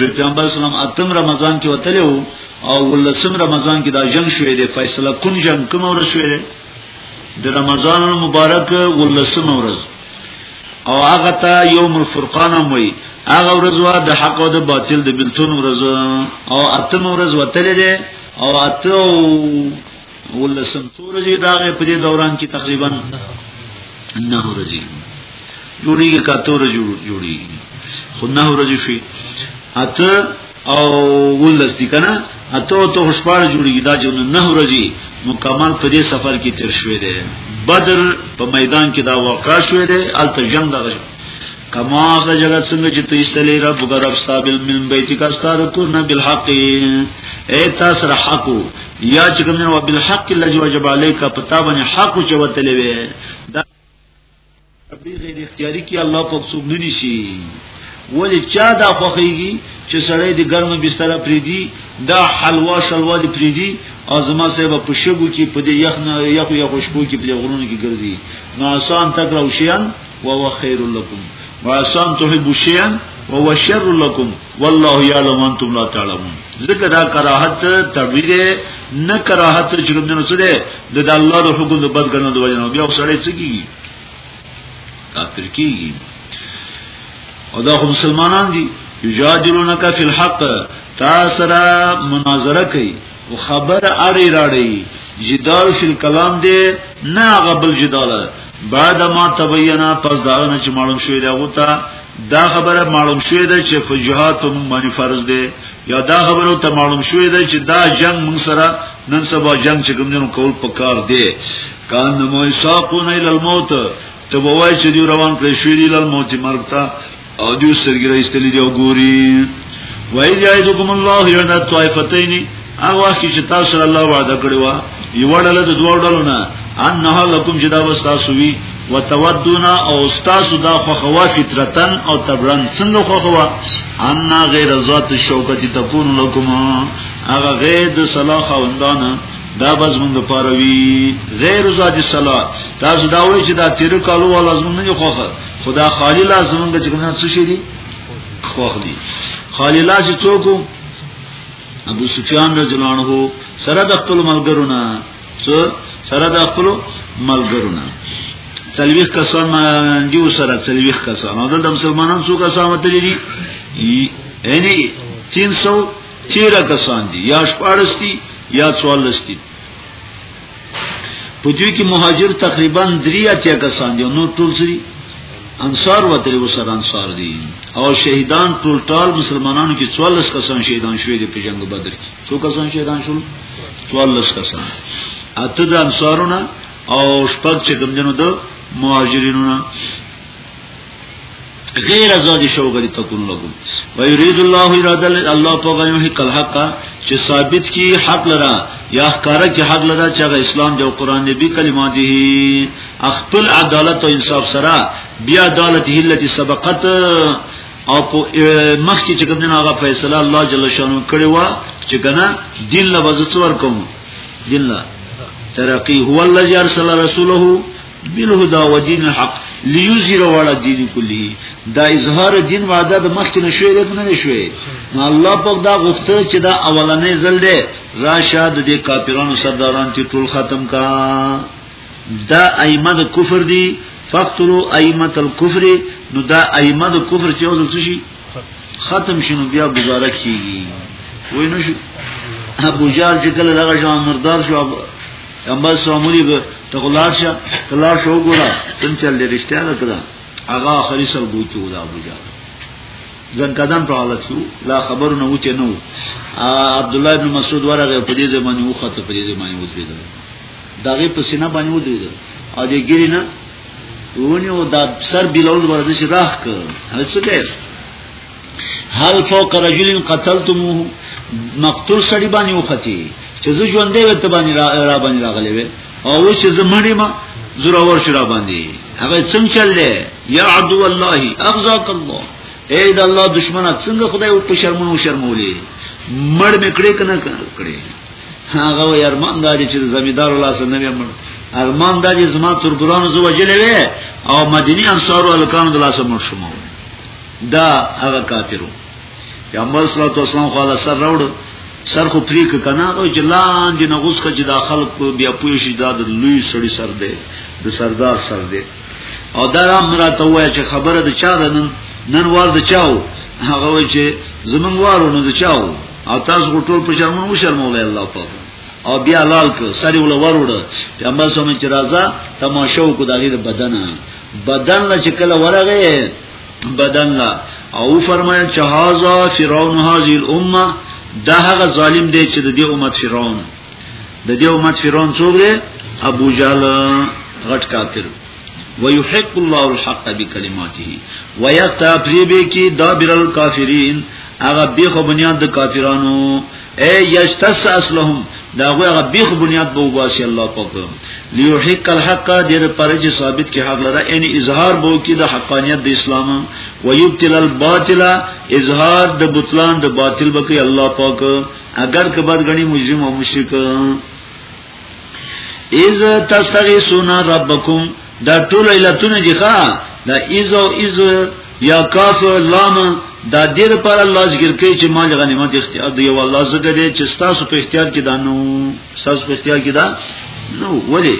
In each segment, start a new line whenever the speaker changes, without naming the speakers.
د پیغمبر اسلام اتم رمضان کې وتلو او ولسم رمضان کې دا جنگ شوې ده فیصله کون جنگ کوم ورځ شوې ده د رمضان المبارک ولسم ورځ او هغه ته یوم الفرقان هم وي هغه ورځ وا د حق او د باطل د بلتون ورځ او اتم ورځ وتلې ده او اتو ولسم سورجی داغه په دې دوران کې تقریبا نه ورځي جوړي کا تور جوړي خو نه ورځي شي اته او ولس دي کنه اته ته خوشبار جوړي دا جون نه ورځي مکمل په دې سفر کې تیر شوې ده بدر په میدان کې دا واقع شوې ده الته جنگ دغه کما خجلت څنګه چې ته استلې رب غرب صابل من بیت کا ستار کو نه بالحق اے تاسو حق یا چې کوم نه بالحق الذي وجب عليك پتا باندې حق چې وتلې وې دا غیر اختیاری کې الله په څوب نه نشي ولی چا دا خوخیږي چې سړی د ګرم بستر پریدي دا حلوا شلوا دی پریدي ازما صاحب په شګو کې په دې یخ نه یخ یخ شپو کې په غرونو کې ګرځي نو آسان تک راوشیان وهو خير لكم وعسى ان تحبوا شيئا وهو شر لكم والله يعلم انتم لا تعلمون ذکر دا کراهت تبویر نه کراهت چې کوم نه سره د الله د حکم د بد ګڼل د وجه نه بیا سره څه کیږي کافر کیږي او دا خو مسلمانان دي یجادلونک فی الحق تاسو را مناظره کوي او خبر اړی راړی جدال فی الكلام دی نه غبل جدال بعد ما تبینا پس دا نه چې معلوم شوی دا غوتا دا خبره معلوم شوی دا چې فجهات مون باندې فرض دی یا دا خبره ته معلوم شوی دا چې دا جنگ مون سره نن سبا جنگ چې کوم جنو کول پکار دی کان نو ساقون ال الموت ته وای چې دی روان کړی شوی دی ال موت مرګ ته او دیو سرګی را استلی دیو گوری وای جایدکم الله یعنا طائفتین هغه وخت چې تاسو سره الله وعده کړی و یو ډله د دوه ډلو نه ان نه لکم چې دا وستا سوي وتودونا او استاسو دا خوخوا فطرتن او تبرن څنګه خوخوا ان غیر ذات شوکتی تكون لكم هغه غیر د صلاح خوندانه دا بس مونږ پاروي غیر ذات صلاح تاسو دا وایي چې دا تیر کالو ولا زمونږ نه خوخه خدا خالی لا زمونږ چې کومه څه شي دي خوخ دي خالی لا چې څوک ابو سفیان رضی الله عنه سره د خپل ملګرو نه څو سره د خپل ملګرو نه تلويخ کسان دیو سره تلويخ کسان او د مسلمانان څو کسان وتلی دي یعنی 313 کسان دي یا 14 دي یا 44 دي په دوی کې مهاجر تقریبا درې اتیا کسان دي نو ټول سری انصار و تر وسره انصار دي او شهیدان ټول ټال مسلمانانو کې 44 کسان شهیدان شوې دي په جنگ بدر کې څو کسان شهیدان شول 44 کسان اته د انصارونه او شپږ چې کوم جنو د مهاجرینو غیر ازادی شوګری تکون لګو و یرید الله اراده الله په غیو هی کل حق چې ثابت کی حق لرا یا ښکارا کی حق لرا چې هغه اسلام دی او قران دی کلمات دی خپل عدالت او انصاف سره بیا عدالت هی لتی سبقت او په مخکې چې کوم نه هغه فیصله الله جل شانو کړی و چې کنه دین لا وزڅور کوم دین لا ترقی هو الذی ارسل رسوله بالهدى ودين الحق ليظهر ولا دين كله دا اظهار دین وعده د مخکې نشوي د نه نشوي نو الله پاک دا غوښته چې دا اولنې ځل دی راشه د دې کافرانو سرداران چې ټول ختم کا دا ائمه د کفر دي فقتلوا ائمه الكفر نو دا ائمه د کفر چې ول څه شي ختم شنو بیا گزاره کیږي وای نو شو ابو جار چې کله دغه شان مردار شو اما سامونی به تغلار شه تلار شو ګورا تم چل دې رښتیا نه کړه هغه اخري سر بوته ولا ابوجا ځن قدم په حالت شو لا خبر نه وته نو عبد الله بن مسعود ورغه په دې زمانه وو خطه په دې زمانه وو دې داغه په سینه باندې وو دې او دې ګری نه ونیو دا سر بلوز ورته شي راخ ک هڅه کوي هل فوق رجل قتلتموه مقتول سړي باندې وختي چې زه ژوندې وې ته باندې را باندې راغلې وې او چې زه مړې ما زرا ور شرا باندې هغه څنګه چللې یا عدو الله اغزاک الله اے د الله دشمنه څنګه خدای او په شرمونو شرمولې مړ مې کړې کنه کړې هغه وې ارمان داري چې زمیدار الله سره نه مړ ارمان داري زما ترګرانو زو وجلې او مدینی انصارو الکانو د لاسه مړ شوم دا هغه کافرو پیغمبر صلی الله علیه وسلم خو له سر راوړ سر خو پریک کنه او جلان دي نغوس خو چې داخل کو بیا پوه شي دا د لوی سړی سر دی د سردار سر دی او دا را مراته وای چې خبره د چا ده نن نن وار د چاو هغه وای چې زمون وارو نو د چاو او تاسو ټول په شرمونو مو شرمول الله پاک او بیا لال کو سری ول وروړه پیغمبر سم چې راځه تماشو کو دغه بدن بدن لا چې کله ورغه بدلنا او فرمایل چې هاذا فرعون هذه الامه دا هغه ظالم دی چې د دې امت فرعون د دې امت فرعون څوک دی ابو جهل غټ کافر ويحق الله الحق بكلماته ويقطع بريبه کی دابر الكافرين هغه به بنیاد د کافرانو اے یجتس اصلهم دا غوی غبیخ بنیاد بو باسی الله پاک لیوحق الحق دیر پر چې ثابت کې حق لره یعنی اظهار بو کې د حقانیت د اسلام و یبتل الباطل اظهار د بطلان د باطل بکی الله پاک اگر که بد غنی مجرم او مشرک اذ تستغیثون ربکم دا ټول علتونه دي ښا دا اذ او اذ یا کاف لام دا دې لپاره الله ذکر کوي چې مال غنیمت اختیار دی او الله زګه دې چې تاسو په اختیار کې دا نو تاسو په اختیار کې دا نو ولی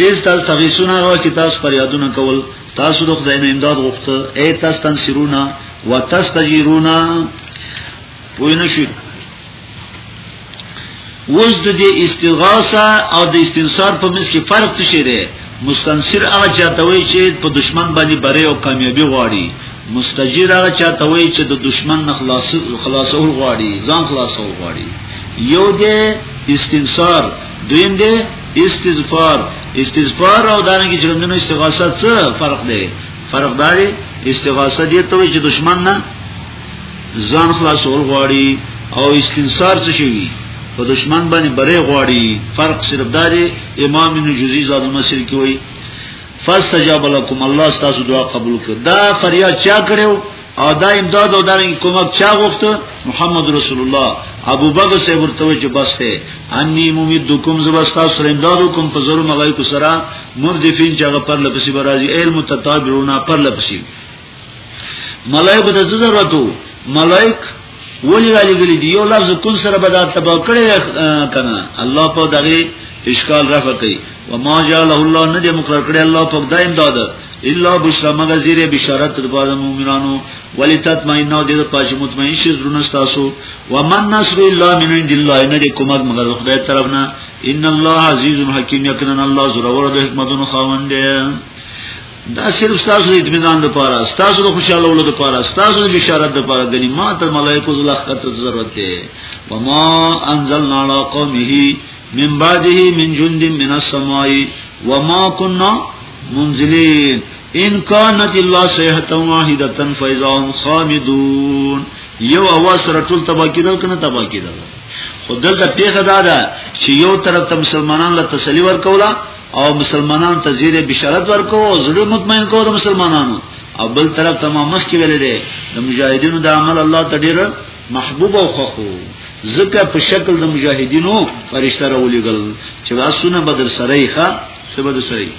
ایز تاسو تغیسونه را چې تاسو پر یادونه کول تاسو د خدای نه امداد غوښته ای تاسو تنصرونا وتستجیرونا پوه نه شو وز د دې استغاثه او د استنصار په منځ کې فرق څه شي دی مستنصر هغه چاته وایي چې په دشمن باندې بری او کامیابی غواړي مستجیر هغه چاته وایي چې د دشمن نه خلاص خلاصول غواړي ځان خلاصول غواړي یو دی استنصار دویم دی استغفار استغفار او دانګي چې موږ استغاثه څه فرق دی فرق دی استغاثه دې ته وایي چې دشمن نه ځان خلاصول غواړي او استنصار څه شي په دشمن باندې بره غواړي فرق صرف دا دی امام ابن جوزی زاد المسیر کې وایي فاستجاب لكم الله تاسو دعا قبول کړ دا فریاد چا کړو او دا امداد او دارنګ کومک چا غوښته محمد رسول الله ابو بکر سے ورته چې بس ته انی ممیدکم زبستا سره امدادو کوم په زرو ملائکه سره مردفین چې هغه پر لپسی برازي علم تتابعونا پر لپسی ملائکه ته ضرورت وو ملائک ولی را لګلی دی یو لفظ کن سره به دا تبا کړی کنه الله په دغه اشکال رفع کوي و ما جعل الله نه دی مقرر کړی الله په دا امداد الا بشرا مگر زیر بشارت تر بعد مومنانو ولی تطمئن او دې پاج مطمئن شي زړه تاسو و من نصر الله من عند الله نه دی کومک مگر خدای طرف نه ان الله عزیز حکیم یقینا الله زړه ور د حکمتونو خاوند دی دا صرف تاسو د اطمینان لپاره تاسو د خوشاله ولود لپاره تاسو د بشارت لپاره غنی ما ته ملائکه زله خطر ضرورت ده و ما انزلنا علی قومه من بعده من جند من السماء و ما كنا منزلین ان كانت الا صيحه واحده فاذا هم خامدون یو اواز سره ټول تبا کیدل کنه تبا کیدل خو دلته پیغه دادا چې یو طرف ته مسلمانان له تسلی ورکولا او مسلمانانو ته زیره بشارت ورکو او زړه مطمئن کو د مسلمانانو او بل طرف ته ما مخکې ویل دي د مجاهدینو د عمل الله ته ډیر محبوب او خوخو زکه په شکل د مجاهدینو فرشتہ راولېګل چې واسونه بدر سره یې ښا څه بدر سره یې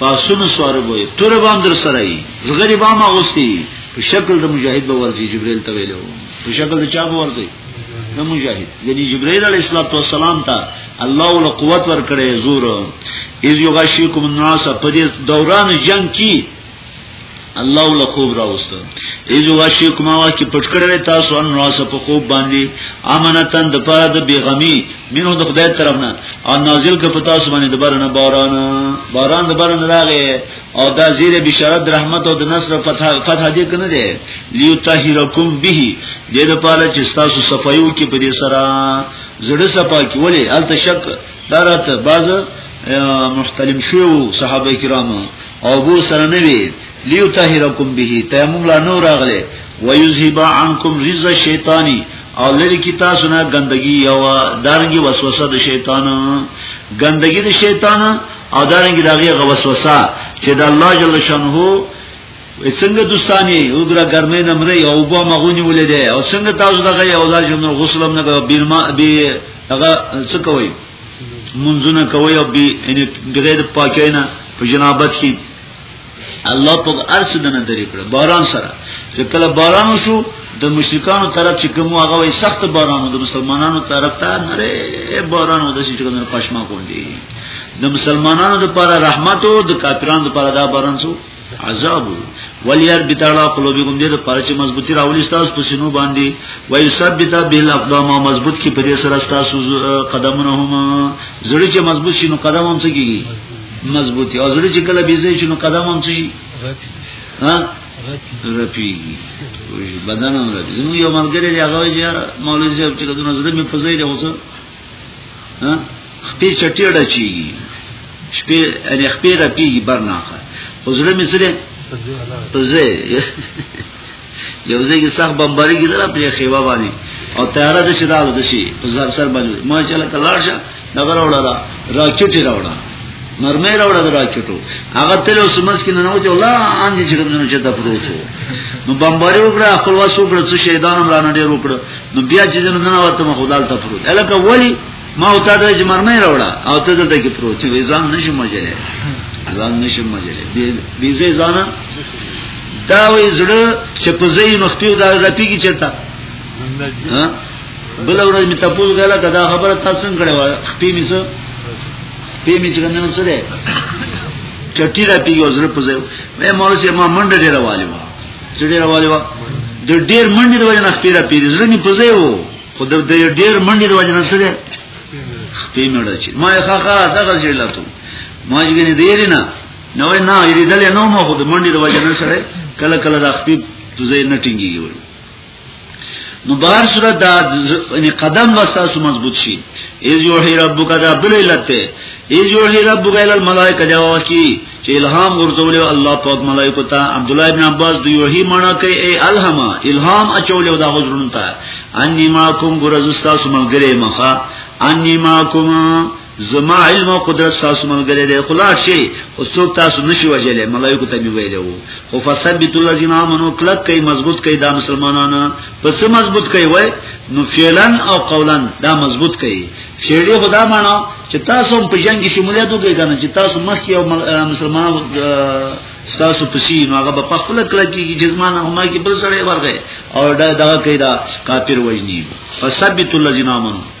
پاسونه سوار وې تور بام در سره یې زغری بام اغوستي په شکل د مجاهد به ورځي جبرئیل ته ویلو په شکل د چا به ورځي د مجاهد یعنی جبرئیل علیه السلام ته الله ول قوت ور کړی زور اذ یغشیکم الناس په دې دوران جنگ کې الله ول خوب راوست اذ یغشیکم وا کې پټ کړی تاسو الناس په خوب باندې امانتن د پاره د بیغمی مینو د خدای طرف نه او نازل ک په تاسو باندې د بارنه باران باران د بارنه راغی او دا زیر بشارت رحمت او د نصر فتح فتح دې کنه دی لیو طاهرکم به دې د پاره چې تاسو صفایو کې په دې سره زړه صفا کی ولی ال تشک دارت باز مختلف شو صحابه کرام او بو سره نه وی لیو طاهرکم به تیمم لا نور اغله ويذهب عنكم رز الشیطان او لری کی تاسو نه ګندګي او دارنګي وسوسه د شیطان ګندګي د شیطان او دارنګي دغه وسوسه چې د الله جل شانه څنګه دوستان یې وګړه ګرمه نه مري او بو مغونی ولیدې او څنګه تاسو دغه یو ځای جنو غسل هم نه کوي بیرما بي هغه څه کوي منځونه کوي او بي ان بغیر پاکینا په جنابت شي الله په ارس دنه درې کړ باران سره چې کله باران وشو د مشرکانو طرف چې کوم هغه وي سخت باران د مسلمانانو طرف ته نره باران ود شي چې کوم پښما کوندي د مسلمانانو لپاره رحمت او د کافرانو لپاره دا باران سو عذاب ولیر بتالا قلوبکم دې د پاره چې مضبوطی راولي تاسو په سینو باندې وای ثبت بل اقدام مضبوط کی په دې سره تاسو قدمونه هم زړه چې مضبوط شینو قدم هم سګي مضبوطی او زړه چې کله بيځي شینو قدم هم سګي ها رپیږي بدن هم رپیږي نو یو مرګره دی هغه یې مولوی صاحب چې د نظر می فزای دی اوس خپې چټیړه چی شپې ان خپې را پیږي برناخه خو زړه مې سره په زه یو ځای کې صاحب بمباری کې دلا په خیوا باندې او تیاره د شدالو د شي په ځار سر باندې ما چې لکه لاړ شه نګر وړه را راکټي راوړه مرمه راوړه د راکټو هغه تل اوس مس کې نه نو چې الله ان دې چې کوم نه چې دا پروت نو بمباری وکړه خپل واسو وکړه چې شهیدانم رانه ډیر وکړه نو بیا چې زنه نه وته ما خدای ته پروت الکه ولی ما او تا د جمرمه راوړه او ته دلته کې پروت چې ځان نشي مجلې ځان نشي مجلې بي زي ځان دا وې زړه چې په زې نختي دا رپیږي چرته ها بل ورځ می تاسو غلا کدا خبره تاسو څنګه کړو خپې می څه په می چې نن څه ده چټی رپیږي زړه په زې مې مولوی ما منډه ډیره والي چې ډیر والي وا د ډیر منډي د وجنه خپل پیری زړه می پزې وو خو د ډیر منډي د وجنه سره خپل مړ چې ما یې خاخه دغه ځلاتو ما یې ګنې ډیر نه نو نه یې دلې نو ما خو د منډي د وجنه سره کله کله د خپل پزې نه ټینګي وو نو بهر صورت دا یعنی قدم وساسو مضبوط شي ایز یوحی ربک دا بل علت ته ایز یوحی ربک ال الملائکه جواب کی چې الهام ورزول الله پاک ملائکه ته عبد الله ابن عباس دی یوحی معنا کوي ای الهام الهام اچول دا غزرون ته انی ماکم ګرز استاسو ملګری مخه انی ماکم زما علم او قدرت تاسو ملګری دی خلاص شي او څوک تاسو نشي وجلې ملایکو ته دی ویلو خو فثبت الذين امنوا کلک کوي مضبوط کوي دا مسلمانانو پس مضبوط کوي وای نو فعلا او قولا دا مضبوط کوي شیری خدا مانو چې تاسو په جنگ کې شمولیت وکړئ کنه چې تاسو مخکې او مسلمان تاسو پسی نو هغه په خپل کله کې جسمان هما کې بل سره ورغی او دا دا کوي دا کافر وجنی فثبت الذين امنوا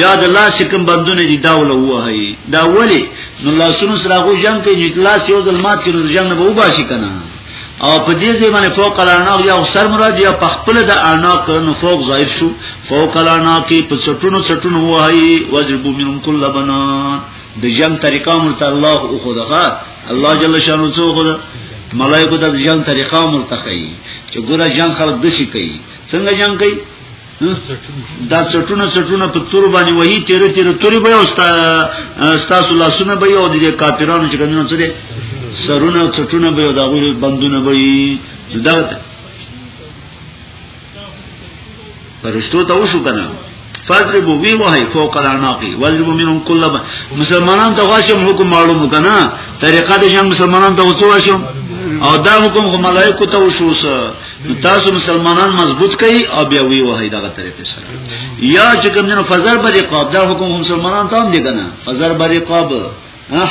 یا د لاس کوم بندونه دي دا ول وهي دا ولی نو لاسونو سره غو جنگ کې چې لاس یو ځل مات کړو جنگ نه وو باسي کنه او په دې ځای باندې فوق الاناق یا سر مراد یا په خپل د اناق نو فوق ظاهر شو فوق الاناق په چټونو چټونو وهي وجب منهم كل بنان د جنگ طریقه مرته الله او خدغه الله جل شانو څو خدغه ملائکه د جنگ طریقه مرتخی چې ګوره جنگ خلق دشي کوي څنګه جنگ کوي دا څټونه څټونه په تور باندې وایي تیر تیر توري به او تاسو لاسونه به او د کاپیرانو چې کومونه څه دي سرونه څټونه به او دا غوړي بندونه به دا پرشتو ته وشو کنه فضربو وی وای فوق العناقی وضربو منهم کل با مسلمانان ته واشم حکم معلوم کنه طریقه د جنگ مسلمانان ته وڅو واشم او دا حکم ملائکه ته وشو تاسو مسلمانان مضبوط کړئ او بیا وی وهی دغه طریقې سره یا چې کوم نه فزر بری قاب دا حکم مسلمانان ته هم دی کنه فزر بری قاب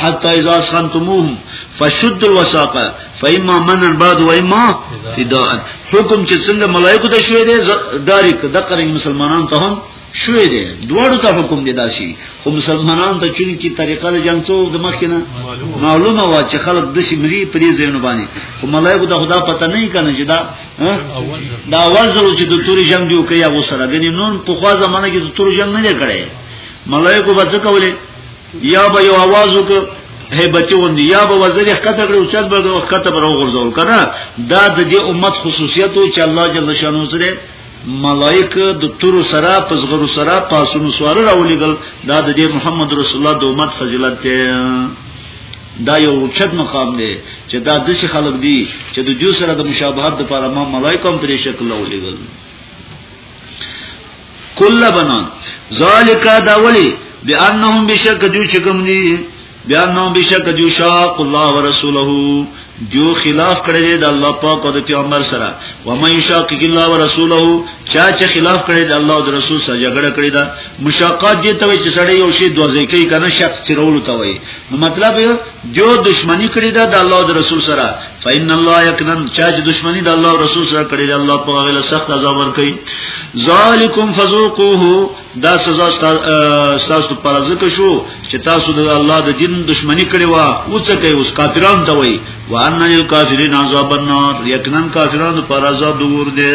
حتی اذا سنتموهم فشد الوثاق فاما من بعد واما فداء حکم چې څنګه ملائکه ته شوې ده ډایرک د قرن مسلمانان ته هم شوې دي دواړو ته حکم دي داسي خو مسلمانان ته چون کی طریقه د جنگ څو د مخ کنه معلومه وا چې خلک د شمري پرې زینو باندې خو ملایکو ته خدا پته نه کنه چې دا دا اول زرو چې د توري جنگ دی او کیا و سره غني نون په خوا زمانه کې د توري جنگ نه کړي ملایکو به څه کولې یا به یو आवाज وکړي هیبتی وندی یا به وزیر خطه کړو چې به خطه پر وغورځول کنه دا د دې امت خصوصیت او چې الله جل شانو سره ملائک د تور سره پسغرو سره پاسونو سوار راولېګل دا د محمد رسول الله د امت فضیلت دی دا یو چت مقام دی چې دا د څه خلق دی چې د جو سره د مشابهت لپاره ما ملائکه هم پرې شکل راولېګل کله بنا ذالک دا ولی بانهم بشک جو چې کوم دی بیا نو بشک جو شاق الله ورسوله جو خلاف کړی د الله پاک او د پیغمبر سره و مې شاق الله ورسوله چا چې خلاف کړی د الله او د رسول سره جګړه کړی دا مشاقات دي ته چې سړی یو شی دوه ځای کوي کنه شخص چرول ته وي نو مطلب جو دشمنی کړی دا د الله او د رسول سره فإن الله یکنن چا چې دشمنی د الله او رسول سره کړی د الله پاک غل سخت عذاب ور کوي ذالکم فذوقوه دا سزا تاسو پر ځکه شو چې تاسو د الله د دین دشمنی کړی و او څه کوي اوس کافرانو ته وای و ان الکافرین عذاب النار یقینا کافرانو پر عذاب دور دي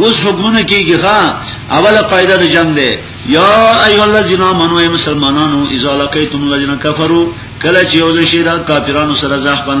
اوس حکمونه کیږي ها اوله قاعده د جنگ ده یا ایو الذین آمنو ای مسلمانانو اذا لقیتم الذین کفروا کله چې یو ځای شي دا کافرانو سره ځخپن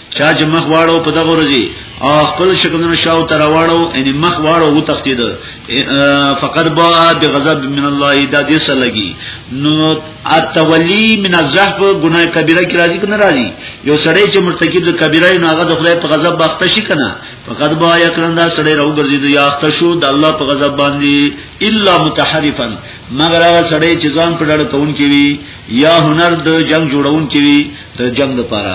چا چې مخ واړو په دغه ورځي او خپل شکلونه شاو تر واړو ان مخ واړو و تختید فقط با بغضب من الله دا دې سره لګي نو اتولی من الزحف ګناه کبیره کی راضی کنه راضی یو سړی چې مرتکب د کبیره نه هغه د خدای په غضب باخته شي کنه فقط با یکرن دا سړی راو ګرځي د یاخته شو د الله په غضب باندې الا متحرفا مگر هغه سړی چې ځان په ډړ کون کی وي یا هنر د جنگ جوړون کې وي د جنگ لپاره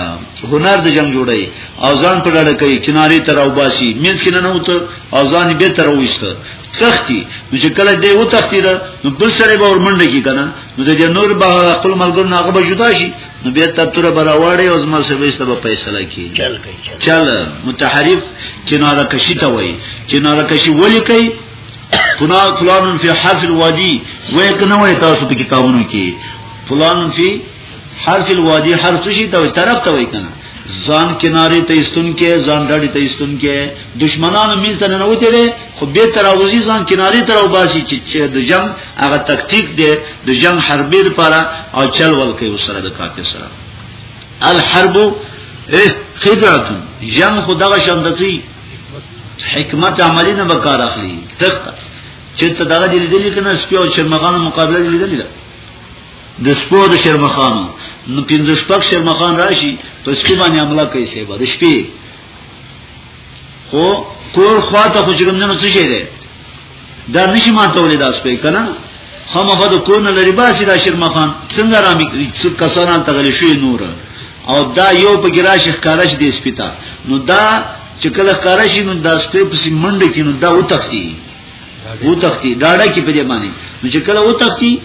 هنر د جنگ جوړي او ځان په لړ کې چناري تر او باسي مینس کې نه وته او ځان به تر وښته تختی نو چې کله دی و تختی دا نو بل سره به ورمنډه کی کنه نو د جنور به خپل ملګر نه هغه به جدا شي نو بیا تطور براواړي او زما سره به به فیصله کی
چل چل
متحرف چناره کشی ته وای چناره کشی ولی کوي کنا فلان فی حرف الوادی وای کنه وای تاسو په کتابونو کې فلان فی حرف الوادی حرف څه شي ته طرف ته وای کنه ځان کناري ته استون کې ځان ډاډي ته استون کې دشمنانو مل ته نه وته دي خو به تراوزي ځان کناري تر او باسي چې د جنگ هغه تکتیک دی د جنگ حربي لپاره او چل ول کوي وسره د کافر سره الحرب خدعه جنگ خدغه شاندسي حکمت عملی نه بکار اخلي تخت چې ته دغه دې لیدلې کنه سپیو شرمخان مقابله لیدلې ده د سپو د شرمخان نو پنځه شپږ شرمخان راشي په سپی باندې عمله کوي سیبا د شپې خو کور خواته خو جرمنه څه شي ده دا نشي ماتولې دا سپې کنه خامخا د کونه لري باسي دا شرما خان څنګه را مې څو کسانان تغلی شي نور او دا یو په ګرا شیخ کارش دې سپیتا نو دا چې کله کارش نو دا سپې په منډه کې نو دا وتختی وتختی داړه کې په دې باندې نو چې کله وتختی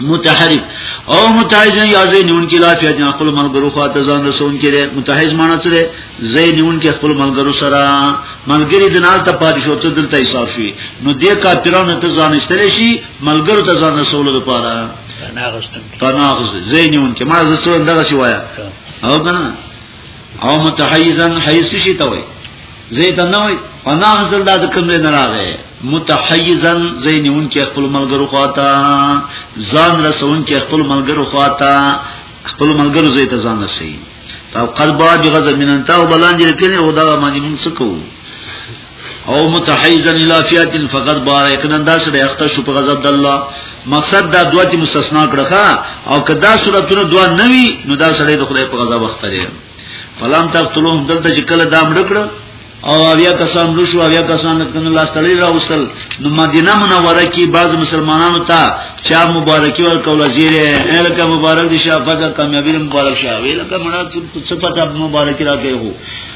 متحرک او متحز نه یازې نیون کې لا فیات خپل ملګرو خواته ځان رسون کې متحز معنی څه ده زې نیون کې خپل ملګرو سره ملګری د نال ته پاتې شو ته دلته حساب شي نو دې کافرانو ته ځان استل شي ملګرو ته ځان رسول لپاره
پناغستم
پناغست زې نیون کې ما زه څو دغه شی وایا او کنه او متحیزا حیث شي ته وي زید نه وي انا حاصل دا کوم نه راغی متحیزا زینون کې خپل ملګرو خواته ځان رسون کې خپل ملګرو خواته خپل ملګرو زید ځان رسي او قلبا بغض من انت او بلان دې کړي او دا باندې موږ څه کوو او متحیزا الی فیات فقط بار یقینا دا سره اخته شو په غضب د الله مقصد دا دوه چې مستثنا کړه او کدا صورتونه دوه نوي نو دا سره د خدای په غضب اخته دی فلم تقتلوم دلته چې کله دا مړ کړ او بیا کسان مړ شو بیا کسان کنه لاس تړي راوصل نو مدینه منوره کې بعض مسلمانانو ته چا مبارکي ورکول زیره الکه مبارک دي شافه کامیابی مبارک شاوې لکه مړه څه پتا مبارکي راکې هو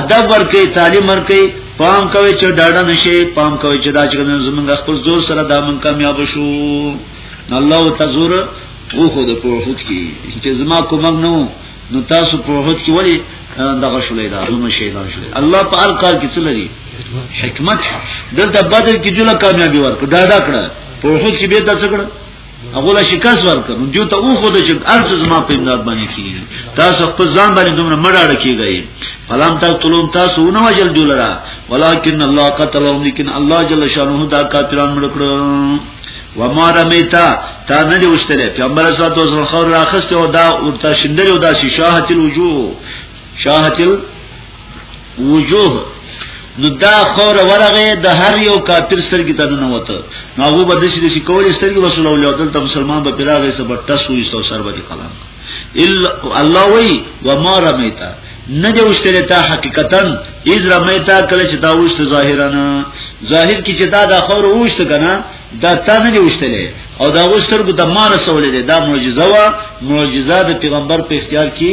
ادب ورکي تعلیم ورکي پام کوي چې ډاډه نشي پام کوي چې دا چې زمونږ خپل زور سره دا مونږ کامیاب شو الله تزور او خو د پروفوت کی چې زما کومک نو نو تاسو پروفوت کی ولی دغه شولې دا زموږ شیطان شولې الله په هر کار کې څه لري حکمت دلته بدل کې جوړه کامیابی ورکړه دا دا کړه پروفوت کی به تاسو کړه هغه له شکاس ورکړ نو دیو ته او خود چې ارز زما په امداد باندې کیږي تاسو خپل ځان باندې دومره مړاړه کیږئ فلام تا تلوم تاسو نو وجل دولرا ولکن الله قتلهم لیکن الله جل شانه دا کافران مړ کړو و ما رمیتا تا نه دی وشتله پیغمبر صلی الله علیه وسلم خور راخسته او دا ورته شندل او دا شاهت الوجوه شاهت وجوه نو دا خور ورغه د هر یو کافر سرګی ته نه وته نو هغه به دشي دشي کولې سترګې وسول او له دلته مسلمان به پیراغه سبا تاسو یې سو سر باندې قلم الا الله وی و ما رمیتا نه دی وشتره تا حقیقتا اذ رمیتا کله چې تا وشت ظاهرا ظاهر کې چې دا د خور وشت کنه دا تا نه دی وشتره او دا وشتر کو د ما رسولې دا معجزه وا معجزه د پیغمبر په اختیار کې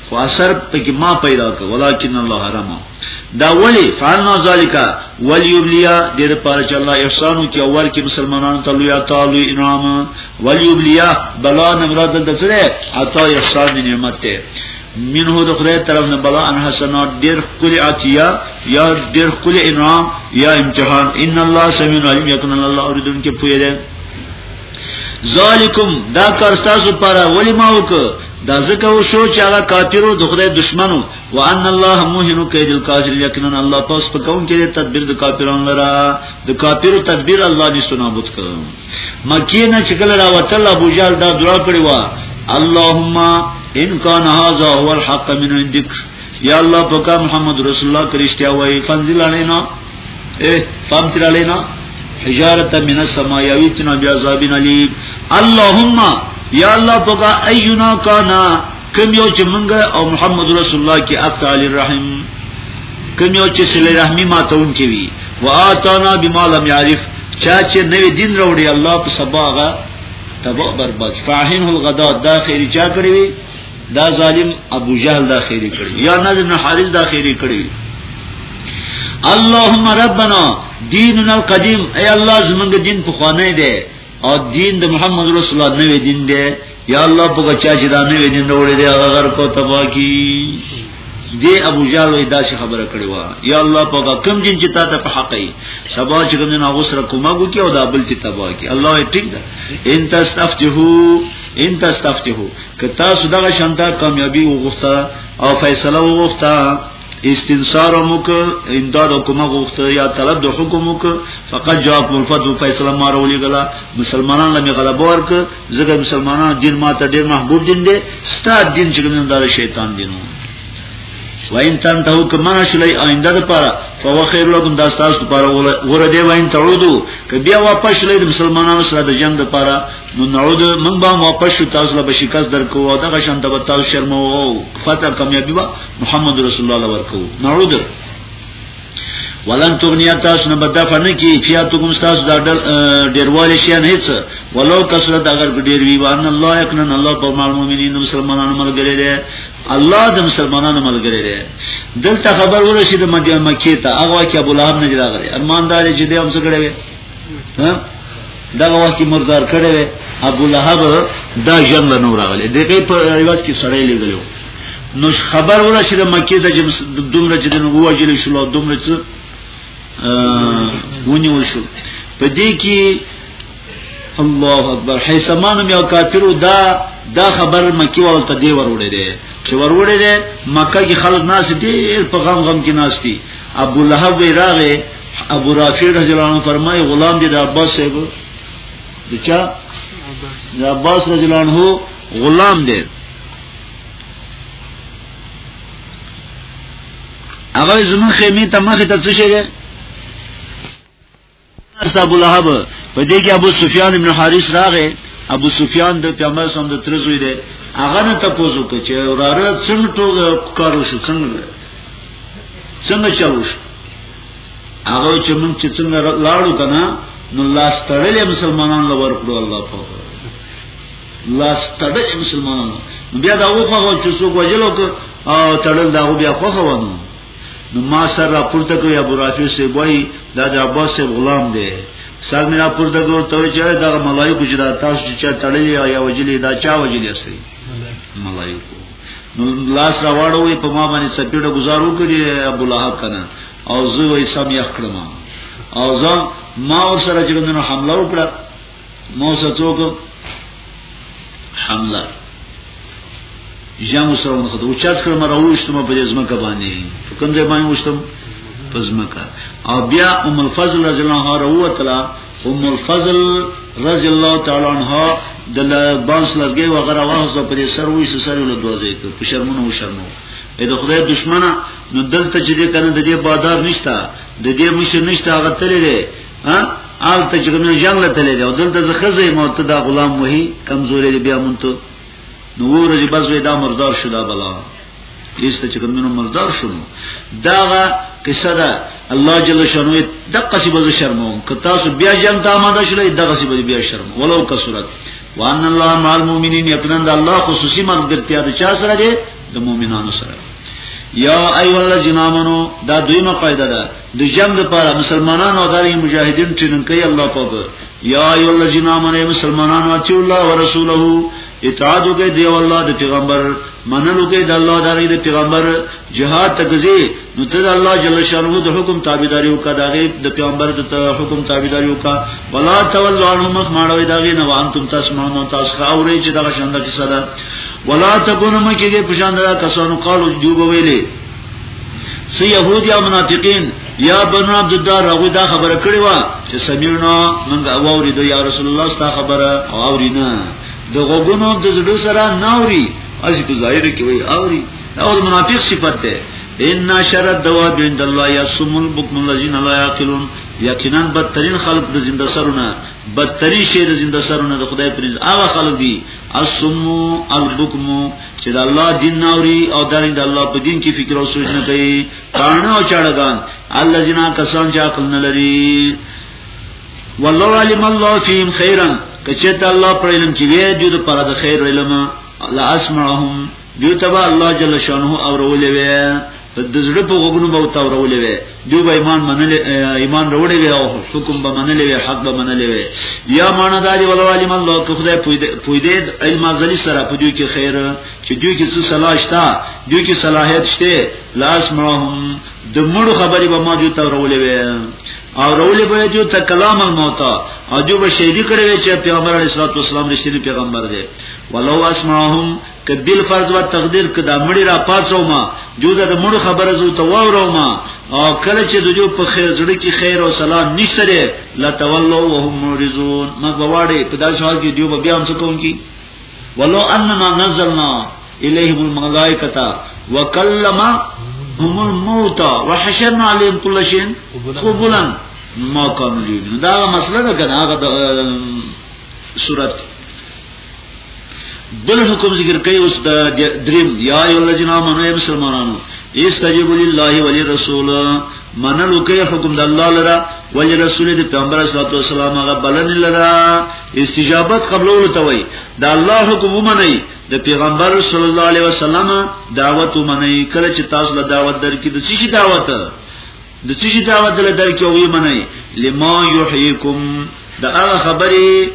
خو اثر پکې ما پیدا کړ ولکن الله حرام دا ولی فعلنا ذالک وليبلیا د دې لپاره چې الله احسانو کې اول کې مسلمانانو ته لوی تعالی انعام وليبلیا بلا نمراد د څه عطا احسان نعمت ته منه د خدای طرف نه بلا ان حسنات ډیر کلی عطیه یا ډیر کلی انعام یا امتحان ان الله سميع عليم یقینا الله اوریدونکو پوهه ده ذالکم دا کار تاسو پر ولی ما وک دا زکه و شو چې هغه کافرو د خدای دشمنو وان الله موهن کید الکافر یقینا الله پاس په کون کې تدبیر د کافرانو لرا د کافرو تدبیر الله دې سنابوت کړ مکه نه چې کله راوتل ابو جال دا دعا کړی و اللهم ان کان هذا هو الحق من عندك یا الله پاکا محمد رسول الله کرشتیا وای فنزل علینا اے فامتر علینا حجارتا من السماء یویتنا بیعذاب علیم اللهم یا الله پاکا اینا کانا کم یو چې منګه او محمد رسول الله کې اقطع علی الرحم کم یو چې صلی رحمی ما تون کې وی واتانا بما لم يعرف چا چې نوې دین وروړي الله په سباغه تبا برباد فاهن الغدا دا خیر چا کړی وی دا ظالم ابو جهل دا خیری کړی یا نظر بن حارث دا خیری کړی اللهم ربنا دیننا القدیم ای الله زمونږ دین په خوانه دی او دین د محمد رسول الله نوې دین دی یا الله په چا چې دا نوې دین وروړي دی هغه غر کو تبا کی دی ابو جهل وی داسې خبره کړې و یا الله په کوم جن چې تا ته په حق ای سبا چې کوم نه غوسره کومه کو کې او دا بل چې تبا کی الله یې ټیک ده ان تستفتحو ان تستفتحو که تاسو دغه شانته کامیابی وغوښته او فیصله وغوښته استنصار موک امداد او کومه غوښته یا طلب د حکم موک فقط جواب ملفت او فیصله ما راولې غلا مسلمانان لمه غلبه ورک زګر مسلمانان دین ما ته ډیر محبوب دین دی ستا دین چې ګنن دار شیطان دینو وین تن ته حکم نه شلې آینده لپاره فو خیر لکم دا تاسو لپاره ور دې وین تعودو که بیا واپس شلې مسلمانانو سره د جنگ لپاره نو نعود من با واپس شو تاسو له شکست درکو او دغه شان د بتاو شرمو او فتح کامیابی با محمد رسول الله ورکو نعود ولن تغنیا تاسو نه بدفع نه کی فیاتکم تاسو دا ډیروالی شي نه هیڅ ولو کثرت اگر ډیر وی وان الله یکنن الله په مؤمنین مسلمانانو ملګری دی الله د مسلمانانو ملګری دی دلته خبر ورشي د مدینه مکی ته هغه کې ابو لهب نه راغلی ارماندار چې دی هم څه کړی ها دا واسي مردار کړي وي ابو لهب دا جنگ نه راغلي دغه په ایواز کې سړی لګلو نو خبر ولا چې د مکه د جمس دومره چې د نوو اجل شلو دومره چې ونی وشو په دې کې الله اکبر حیسمان یو کافرو دا دا خبر مکی ورته دی وروړي دي چې وروړي دي مکه کې خلک ناس دي په غم غم کې ناس دي ابو لهب راغې ابو رافع رضی الله عنه فرمای غلام دې د عباس صاحب دچا د عباس رضی الله عنه غلام دې هغه زمون خیمه ته مخه ته څه شي اس ابو لهب په دې کې ابو سفیان ابن حارث راغې ابو سفیان د پیغمبر سم د ترزوی دی هغه نه تاسو ته چې وراره څنګه ټوګه کارو شو څنګه څنګه چلو شو هغه چې مونږ چې څنګه لاړو کنه نو لاس تړلې مسلمانان لور کړو الله په لاس تړلې مسلمانان بیا دا وخه و چې څوک وجلو ک او تړل دا بیا خوخه ونه نو ما سر را پورته کوي ابو رافی سی وای دا د عباس غلام دی سر میرا پورته کو ته چې دا ملایکو چې دا تاسو چې تړلې یا وجلې دا چا وجلې اسی ملایکو نو لاس راوړوي په ما باندې سپیډه گزارو کړي ابو لهب کنه او زه وې سم یې خړم او زه ما ور سره چې نن حمله وکړه مو سره څوک حمله جام سره ونخد او چات کړم راوښتم په دې ځمکه باندې په کوم ځای باندې وښتم پزمکا او بیا ام الفضل رضی الله عنها راوتله ام الفضل رضی الله تعالی عنها د بانس لګي و غره واحد په دې سر وې سر له دوزې ته په شرمونو و شرمو اې د خدای دشمنه نو دلته چې دې کنه د دې بادار نشتا د دې مشه نشتا هغه تلې ده ها آل تجربه جنگ لتلې ده دلته زخزه موت دا غلام وਹੀ کمزورې بیا مونته نو ورځ بس وې دا مردار شو دا بلا ایسته چې کومونو مردار شول داغه قصه ده الله جل شانو دغه سی به شرموم که تاسو بیا جنگ ته آماده شلې دغه سی به بیا شرم ولو کسرت وان الله مع المؤمنین یقینا د الله خصوصي ملګرتیا د چا سره ده د مؤمنانو سره یا ایو الله جنامنو دا دویمه قاعده ده د جنگ لپاره مسلمانانو او د مجاهدین ټینګ کوي الله په یا ایو الله جنامنو مسلمانانو اچو الله ورسوله اطاعت وکړي دی الله د پیغمبر منلو کې د الله د غیر پیغمبر جهاد تکزي نو ته د الله جل شانو د حکم تابعداري وکړه د غیر د پیغمبر د حکم تابعداري وکړه ولا تولوا عنهم مخ ماړوي دا غي نه وانتم تسمعون تاسو خاوري چې دا شاند کې صدا ولا تکونو مکه کې پښاند کسانو قالو جوب ویلي سو يهود یا منافقین یا بنو عبد الدار هغه دا خبره کړې و چې سمعنا من اوری دو یا رسول الله ستا خبره اوری نه د غوګونو د زړه سره ناوري اسی په ظاهر کې وي اوري او منافق صفت ده ان شر الدواب عند الله يسم البكم الذين لا يعقلون یقینا بدترین خلق د زنده سرونه بدترین شی د زنده سرونه د خدای پرز هغه خلق دي السم البكم چې د الله دین نوري او د الله په دین کې فکر او سوچ نه کوي کارونه او چاړګان الذين کسان چې عقل نه لري والله علم الله فيهم خيرا کچته الله پر علم کې وي د پر د خیر علم لا اسمعهم دیو تبا الله جل شانه او رولې وي د زړه په غوګونو به تورولې وي دوی به ایمان منل ایمان وروړي وي او حکم به منل وي حق به منل وي یا معنا داري ولوالي من لو که خدای پوی دې علم ازلی سره په دوی کې خیر چې دوی کې څه صلاح شته دوی کې صلاحیت شته لاس مرهم د مړو خبرې به ما جو تورولې وي او رولې به جو ته کلام الموت او جو به شهیدی کړي چې پیغمبر علیه الصلاه والسلام رښتینی پیغمبر دی ولو اسمعهم که بل فرض و تقدیر که دا مړی را پاسو ما جو دا مړو خبره زو ته واورو ما او کله چې د جو په خیر زړه کې خیر او صلاح نشته لا تولوا وهم مورزون ما بواړي په داسې حال کې دیو بیا هم څه کوم کی ولو اننا نزلنا الیهم الملائکه وکلم هم الموت وحشرنا علیهم كل شيء قبلا ما كانوا دا مسله ده کنه هغه صورت بل حکم ذکر کوي اوس د دریم یا ای الذین آمنوا مسلمانانو استجیبوا لله وللرسول منلو کوي حکم د الله لرا ولی رسول دی پیغمبر صلی الله علیه وسلم هغه بلن لرا استجابت قبلول ته وای د الله حکم ومني د پیغمبر صلی الله علیه وسلم دعوت ومني کله چې تاسو له دعوت درکې د څه شي دعوت د څه شي دعوت دل در کې وي منئ لما يحييكم دا هغه خبرې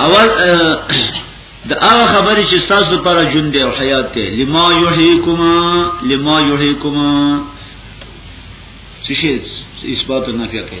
اول د هغه خبرې چې تاسو لپاره ژوند دی او حیات دی لما یحییکم لما یحییکم څه شي اثبات نه پیاکې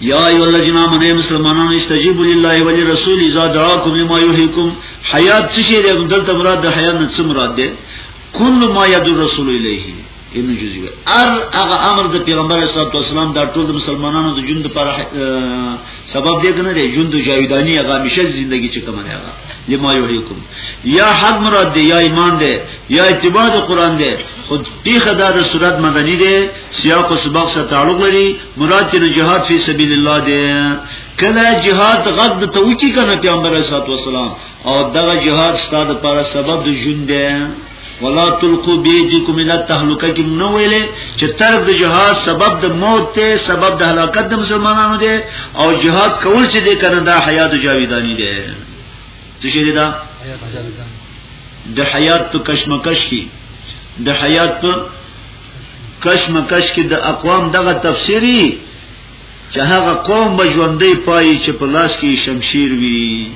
یا ایو الذین آمنوا مسلمانان استجیبوا لله ولرسول اذا دعاکم لما یحییکم حیات څه شی دی دلته مراد د حیات نه څه مراد دی کل ما یدو رسول الیه ابن جزی ار هغه امر د پیغمبر صلی الله علیه وسلم د ټول مسلمانانو د ژوند لپاره سبب دی کنه دی ژوند جاویدانی هغه مشه ژوندۍ چې کومه هغه لما یحییکم یا حد مراد دی یا ایمان دی یا اتباع د قران دی خود پیخه دا د صورت مدنی دی سیاق او سباق سره تعلق لري مراد چې جهاد فی سبیل الله دی کله جهاد غد د توچی کنه پیغمبر صلی الله علیه وسلم او دغه جهاد ستاسو لپاره سبب د ژوند دی ولا تلقوا بيديكم الى التهلكه کې نو ویلې چې ترک د جهاد سبب د موت ته سبب د هلاکت د مسلمانانو دی او جهاد کول چې د کنه د حیات جاویدانی دی څه شي دا د حیات په کشمکش کې د حیات په کشمکش کې د اقوام دغه تفسیری چې هغه قوم به ژوندې پای چې په لاس کې شمشیر وي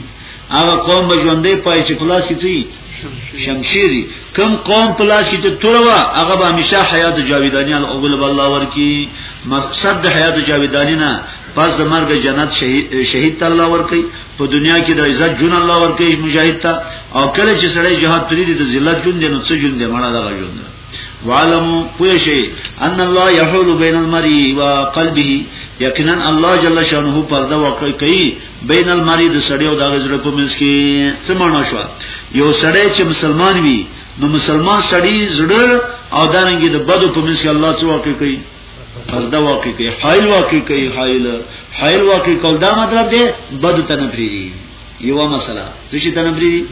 هغه قوم به ژوندې پای چې په لاس کې تي شمشیری کم قوم په لاس کې ته توروا هغه به همیشه حیات جاویدانی او غلب الله ورکی مقصد د حیات جاویدانی نه پس د مرګ جنت شهید شهید ته الله ورکی په دنیا کې د عزت جون الله ورکی مجاهد ته او کله چې سړی جهاد پری دي د ذلت جون دي نو څه جون دي مړه دغه جون دی وعلم پوه شي ان الله يحول بين المرء وقلبه یقینا الله جل شانه پرده وقع کوي بین المرء د سړی او د غزړه په منځ کې څه معنا شو یو سړی چې مسلمان وي نو مسلمان سړی زړه او دانګي د بدو په منځ کې الله څه واقع کوي پرده واقع کوي حائل واقع کوي حائل حائل واقع کول دا مطلب دی بدو ته نه پریږي یو مسله څه شي ته نه پریږي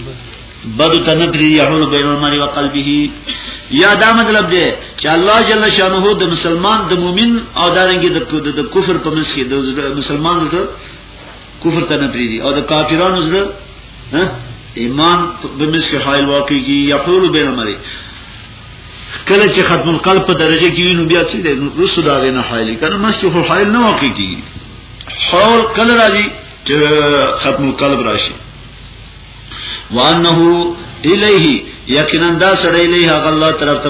بدو ته نه پری یحول بین المرء وقلبه یا دا مطلب دی چې الله جل شانه د مسلمان د مؤمن او دارنګي د کفر په منځ کې د مسلمان د کفر ته نه پری او د کافرانو سره ایمان د منځ کې حائل واقع کی یحول بین المرء کله چې ختم القلب په درجه کې وینو بیا څه دی نو رسو دا غنه حائل کنه مشکل خو حائل نه واقع کی حول کله راځي چې ختم القلب راشي وانه الیه یقینا دا سړی الیه هغه الله طرف ته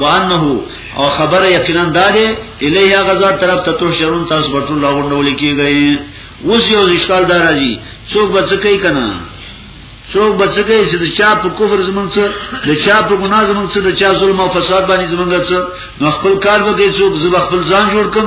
وانه او خبر یقینا دا دی الیه هغه ذات طرف ته تو شرون تاسو برتون لا غونډول کیږي اوس یو اشکال دار دی څوک بچ کوي کنه څوک بچ کوي چې د چا په کفر زمونږ څخه د چا په ګناه زمونږ څخه د چا ظلم او فساد باندې زمونږ څخه نو خپل کار وکړي څوک زو خپل ځان جوړ کم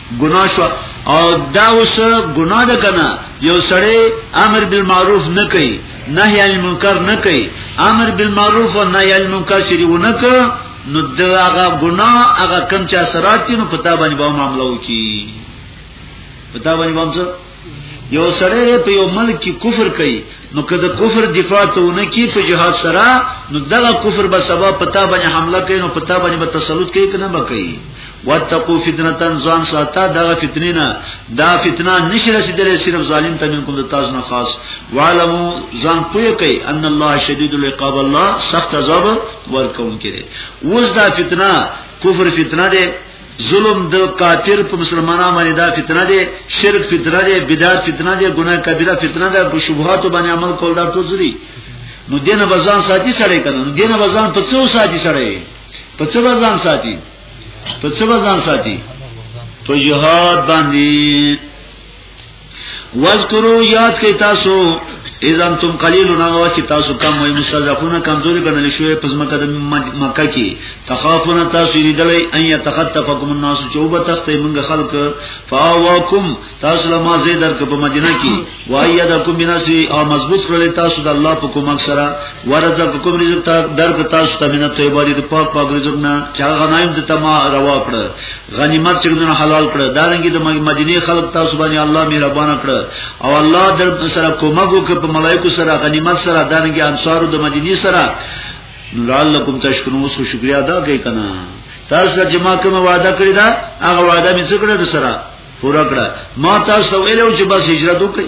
ګناه شو او دا اوس ګناه ده کنه یو سړی امر بالمعروف نه کوي نهی عن المنکر نه کوي امر بالمعروف او نهی عن المنکر شری ونه ک نو دا هغه ګناه هغه کم چا سرات نو پتا باندې به معاملې وکي پتا باندې به یو سړی په یو ملک کې کفر کوي نو کله کفر دفاع ته ونه کی په جهاد سره نو دغه کفر به سبا پتا باندې حمله کوي نو پتا باندې به تسلط کوي کنه به کوي واتقوا فتنه ځان ساته دغه فتنه نه دا فتنه نشي رسیدلې صرف ظالم ته منکم د تاسو نه خاص وعلمو ځان پوي کوي ان الله شدید العقاب الله سخت عذاب ورکون کړي اوس دا فتنه کفر فتنه ده ظلم د کافر په مسلمانانو باندې دا فتنه ده شرک فتنه ده بدعت فتنه ده ګناه کبیره فتنه ده په شبهات باندې عمل کول دا ټول دي نو دینه بزان ساتي سړی کنه نو دینه بزان په څو ساتي سړی په څو بزان ساتي په څو بزان ساتي په جهاد باندې واذکرو یاد کئ تاسو اذا انتم قلیل نغوا چې تاسو کم وای مستضعفون کمزوري بنل شوې پس مکه د مکه کې تخافون تاسو لیدلې ان يتخطفكم الناس چوبه تخت موږ خلق فاواکم تاسو لما زیدر په مدینه کې وایدکم بنصری او مضبوط کړل تاسو د الله په کوم سره ورزقکم رزق درک تاسو ته مینه طیبه دي پاک پاک رزق نه چې غنایم د تما روا کړ غنیمت چې دونه حلال کړ دا رنګي د مدینه خلق تاسو باندې الله مهربان کړ او الله در سره کومک وکړ په ملائکه سره غنیمت سره دا رنګي انصارو د مدینه سره لعلکم تشکرون اوس شکریا ادا کوي کنه تاسو چې ما کوم وعده کړی دا هغه وعده مې څه کړی سره پورا کړه ما تاسو ویلو چې بس هجرت وکړئ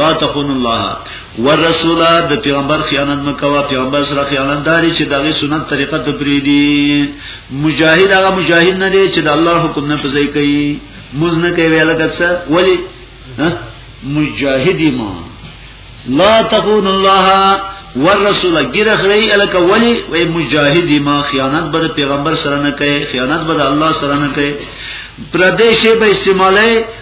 لا تخون الله والرسول د پیغمبر خیانت مکوا پیغمبر سره خیانت داری چې دغه سنت طریقه ته پریدي مجاهد هغه مجاهد نه دی چې د الله حکم نه پځای کوي موږ نه کوي لکه څه ولی مجاهدی ما لا تخون الله والرسول ګره خړی الک ولی و مجاهد ما خیانت بر پیغمبر سره نه کوي خیانت بر الله سره نه کوي پردیش به استعماله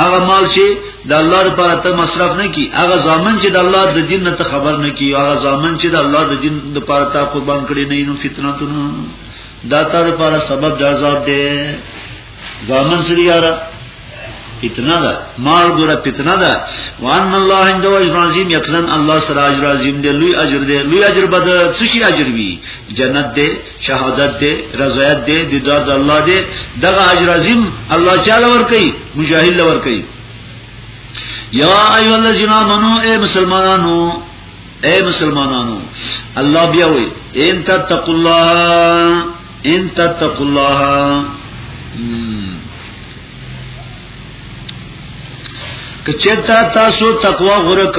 هغه مال چې د الله لپاره ته مصرف نه کی هغه ځامن چې د الله د دین نه ته خبر نه کی هغه ځامن چې د الله د دین لپاره ته قربان کړي نه نو فتنه ته دا تا لپاره سبب د عذاب دی ځامن سری یاره فتنه ده مال ګره فتنه ده وان الله عند اجر عظیم یقینا الله سره اجر عظیم دی لوی اجر دی لوی اجر بد څه شي اجر وی جنت دی شهادت دې رضایت دې د داد الله دې دغه اجر عظیم الله تعالی ور کوي مجاهد لور کوي یا ایو الذین آمنو اے مسلمانانو اے مسلمانانو الله بیا وی ان تتقوا الله ان تتقوا الله کچتا تاسو تقوا غره ک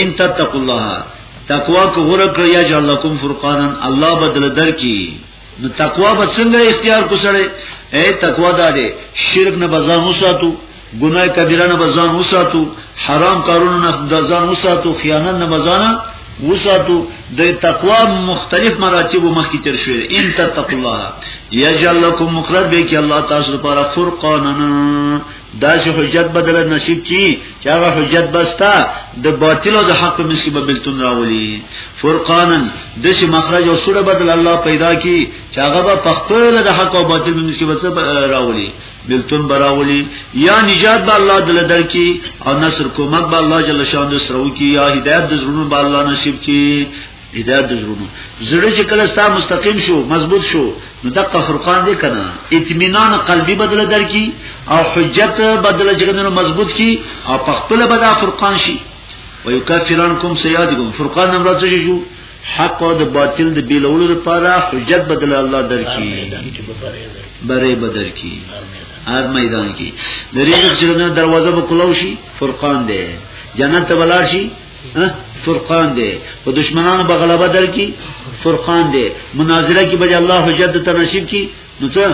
ان تتقوا الله تقوا کو غره کړ یا جعل لكم فرقانا الله بدل درکې نو تقوا به څنګه اختیار کو سره اے تقوا دا دې شرک نه بزان وساتو ګناه کبیره نه بزان وساتو حرام کارونو نه بزان وساتو خیانت نه بزان وساتو د تقوا مختلف مراتب مخکې تر شوې ان تتقوا الله یجعل لكم مخرج به کې الله تاسو لپاره فرقانا دا چې حجت بدل نصیب چی چې هغه حجت بستا د باطل او د حق په نسبت بلتون راولي فرقانا د شي مخرج او سره بدل الله پیدا کی چې هغه په خپل د حق او باطل په نسبت راولي بلتون براولي یا نجات به الله دل درکې او نصر کومک به الله جل شان د سره کی یا هدایت د زړونو به الله نصیب کی هدایت د زړونو زړه چې کله ستا مستقیم شو مضبوط شو نو دغه فرقان دې کنه اطمینان قلبي بدل درکې او حجت بدل جګنو مضبوط کی او په خپل بدا فرقان شي ويكفرانكم سيئاتكم فرقان نمبر څه شو حق او د باطل د بیلولو لپاره حجت بدل الله درکې بره بدل کی هر میدان کې د ریښې دروازه به کلو شي فرقان دی جنت ته بلار شي فرقان دی په دشمنانو به غلبه درکې فرقان دی مناظره کې به الله حجت ته نصیب کی نو څه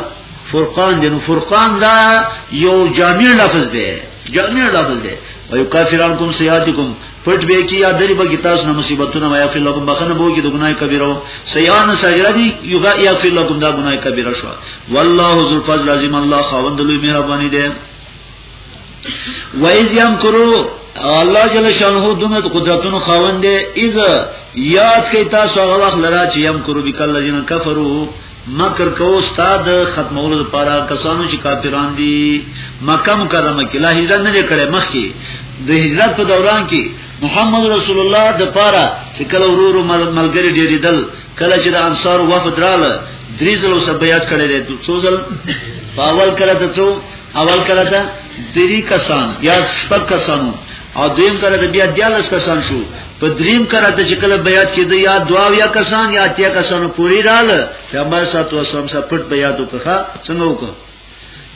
فرقان دی نو فرقان دا یو جامع لفظ دی جامع لفظ دی او کافرانو کوم سیاتکم پټ به کی یا دری به کی تاسو نه مصیبتونه ما یغفر لكم بخنه بو کی د ګناه کبیره سیان سجره دی یغا یغفر لكم دا ګناه کبیره شو والله ذو الفضل عظیم الله خوند لوی مهربانی دی وایز یم کرو الله جل شانه دونه قدرتونو خاوند دی اذ یاد کوي تاسو هغه وخت لرا چې یم کرو بک الذین کفروا مکر کو استاد ختمولو لپاره کسانو چې کافران دي مکه مکرمه کې لا هجرت نه کړي مخکي د هجرت په دوران کې محمد رسول الله د پاره چې کله ورورو ملګری ډیریدل کله چې د انصار وفد رااله دریزل او سبیات کړي دي څو ځل پاول کله ته څو اول کله دا دری کسان یا شپږ کسانو او دویم کله دا بیا دیالس کسان شو په دریم کله د چکل بیا چې د یا دوا یا کسان یا تیا کسانو پوری رال پیغمبر صلی الله علیه وسلم سره پټ بیا دوه کخه څنګه وکړه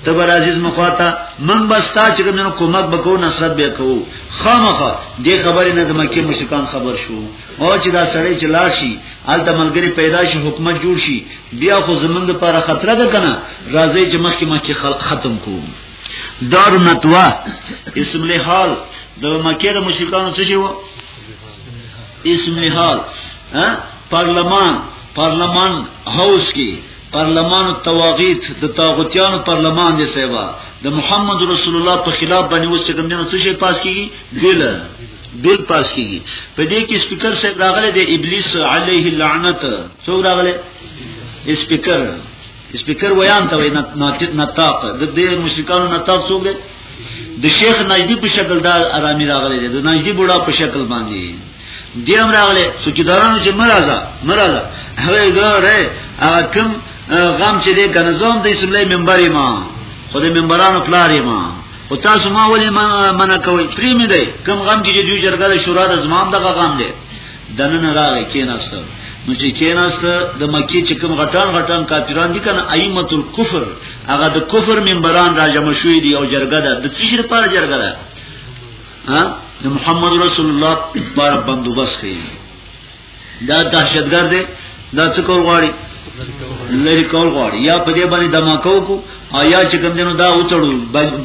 تبر عزیز مخواتا من بستا چې کوم کومک بکو نصرت به کوو خامخه دې خبرې نه د مکه مشکان خبر شو او چې دا سړی چې لاړ شي الته ملګری پیدا شي حکومت جوړ شي بیا خو زمونږ لپاره خطر ده کنه راځي چې مخکې مخکې ختم کوو دار نتوا اسم لحال د مکه د مشرکانو څه شي وو اسم لحال ها پارلمان پارلمان هاوس کې پارلمان تواغیت د طاغوتیانو پارلمان دی سیوا د محمد رسول الله په خلاف باندې وسکم نه څه شي پاس کیږي دله بیل پاس کیږي په دې کې سپیکر صاحب راغله د ابلیس علیه اللعنت څو راغله سپیکر سپیکر ویان ته وی نطاق د دې مشرکانو نطاق څوک دی د شیخ نجدی په شکل دا آرامی راغله د نجدی بوډا په شکل باندې دی هم راغله سچدارانو چې مرزا مرزا هغه دا ره هغه کوم غم چې دې کنه زوم د اسلامي منبر ما خو د منبرانو پلار ما او تاسو ما ولې منع کوي پری مې دی کم غم کې جو جرګه د شورا د زمام دغه غم دی دنن راغی کیناست نو چې کیناست د مکی چې کوم غټان غټان کافران دي کنه ائمه الکفر هغه د کفر منبران را جمع شوې دي او جرګه ده د تشر پر جرګه ده ها د محمد رسول الله پر بندوبست کوي دا دهشتګرد دی دا څه کول غواړي لری کول غواړي یا په دې باندې دماکو کو آیا چې کوم دینو دا وټړو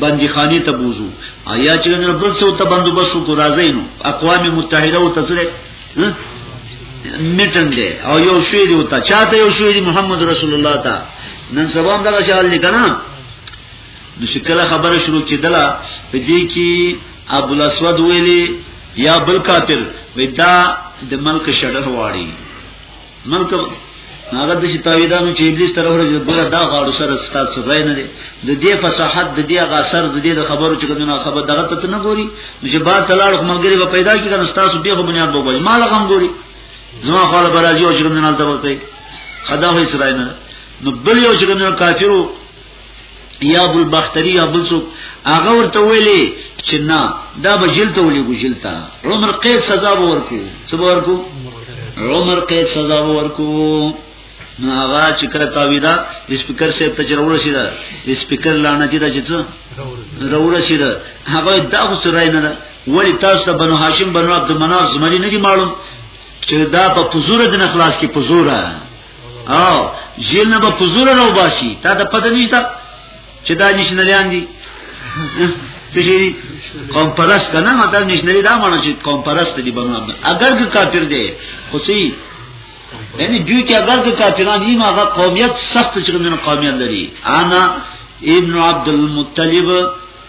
باندې خاني ته بوزو آیا چې کوم بل څه ته بندوبست کو راځي نو اقوام متحده او تسره میټن دی او یو شوی دی او تا چاته یو شوی دی محمد رسول الله تا نن سبا هم دا شال نه کنا نو چې کله خبره شروع کېدله په دې کې ابو الاسود ویلي یا بل کافر وی دا د ملک شډر واړي ملک هغه د شتاویدانو چې ابلیس تر ورځې ګره دا غاړو سره ستاسو راي نه دي د دې فصاحت د دې هغه اثر د دې د خبرو چې کومه خبر دغه ته نه ګوري چې با تلاړ خو ملګری به پیدا کیږي نو تاسو به بنیاد وګورئ مال غم ګوري زما خپل برازي او چې کومه نه دلته ورته خدا هو اسرائیل نو بل یو چې کومه کافرو یا ابو البختری یا ابو سو هغه ورته ویلي چې نه دا به جلته ولي ګجلتا عمر قید سزا ورکو څه ورکو عمر قید سزا ورکو نو هغه چې کړه تاویدا سپیکر سیب ته چرور شي دا سپیکر لعنه دي دا چې څه رور شي دا هغه دا خو سره نه ده ولی تاسو ته بنو هاشم بنو عبد مناف زمری نه دي معلوم چې دا په پزور د نخلاص کې پزوره او جیل نه به پزور راو باسي تا د پته نشته چې دا نشنلیان دي څه شي قوم پرست کنه مطلب نشنلی دا معنی چې قوم پرست دي بنو عبد اگر که کافر دي خو سي یعنی دوی چې اگر که کافران دي هغه قومیت سخت چې کومه قومیت لري انا ابن عبد المطلب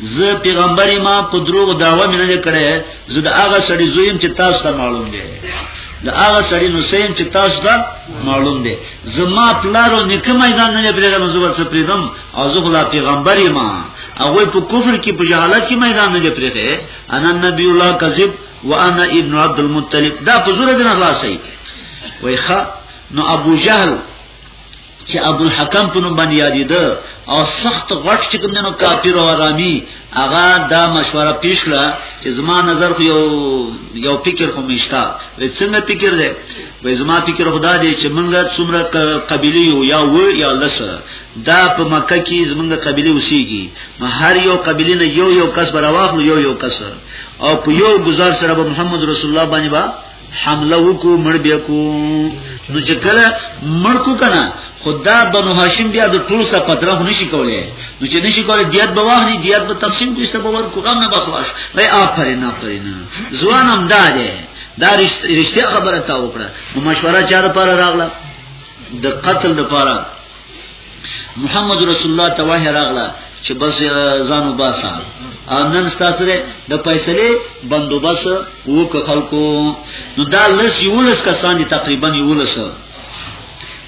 زه پیغمبر ما په دروغ داوا مې نه کړې زه د هغه سړي زویم چې تاسو ته معلوم دی د هغه سړي نو سیم چې تاسو ته معلوم دی زما پلارو نیکه میدان نه پرې غم زو څه پریدم او زه خلا پیغمبر ما هغه په کفر کې په جهالت کې میدان نه پرې ته انا نبی الله کذب وانا ابن عبد المطلب دا په زور دې نه خلاصې وای ښا نو ابو جهل چې ابو الحکم په نوم باندې یادیده او سخت غټ چې کوم نو کافر او رامي هغه دا مشوره پیش کړه چې زما نظر خو یو یو فکر خو مشتا وې څنګه فکر دی وې زما فکر خدا دی چې منګه څومره قبيله یو یا و یا لس دا په مکه کې زمونږ قبيله اوسېږي نو هر یو قبيله نه یو یو کس براواخلو یو یو کس او په یو گزار سره به محمد رسول الله باندې با حمله وکړو مړ بیا کو نو چې کله مړ کو کنه خدا بنو هاشم بیا د ټول سره پتره نه شي کولای نو چې نشي کولای دیت به واخلي دیت به تقسیم کوي څه به ورکو غم نه بخواش وای آفرین آفرین ځوان هم دا دی دا رښتیا خبره تا وکړه مشوره چا لپاره راغله د قتل لپاره محمد رسول الله تواه راغله چې بس ځانو باسا نن ستاسو د پیسې بندوبس وک خلکو نو دا لس یولس کسان دي تقریبا یولس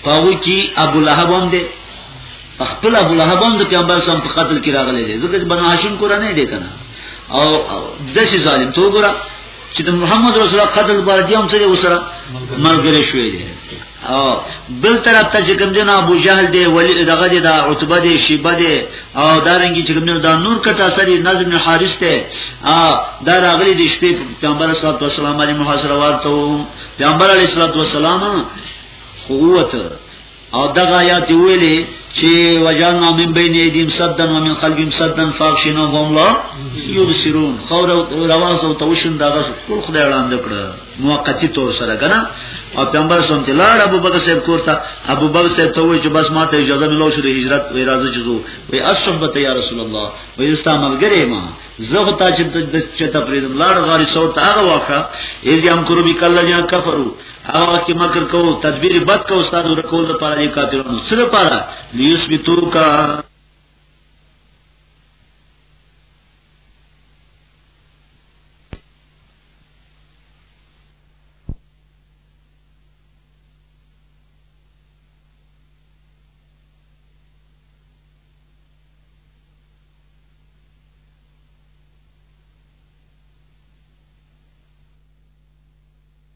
پاو کی ابو لهب هم دي خپل ابو لهب هم د پیغمبر سم په قتل کې راغلي دي ځکه چې بنو هاشم کورنۍ دي کنه او دشي ظالم تو ګره چې د محمد رسول الله قتل لپاره دی هم څه وسره ملګری شوې دي او بل طرف ته چې کوم جنا ابو جهل دی ولی دغه دی دا عتبه دی شیبه دی او دارنګي چې کوم جنا دا نور کټه سری نظم بن حارث دی ا دا راغلی د شپې پیغمبر صلی الله علیه وسلم باندې محاصره ورته پیغمبر علیه الصلاه والسلام قوت او دغه آیات ویلي چې وجعلنا من بین ایدیم صدن ومن خلفهم صدن فاغشنا هم لا یبصرون خو رواز او توشن دغه ټول خدای وړاندې کړ موقتی تور سره کنه او پیغمبر سم چې لاړ ابو بکر صاحب کورته ابو بکر صاحب ته وایي چې بس ما ته اجازه ملو شو هجرت وې راځه چې زو وې اصحبت یا رسول الله وې استا ملګری ما زه ته چې د چته پرې لاړ غاری سو ته هغه واخه ایز یم قربی کله جان کفرو هغه چې مکر کو تدبیر بد کو استاد ورکول د پاره دي کافرانو سره پاره لیوس بیتو کا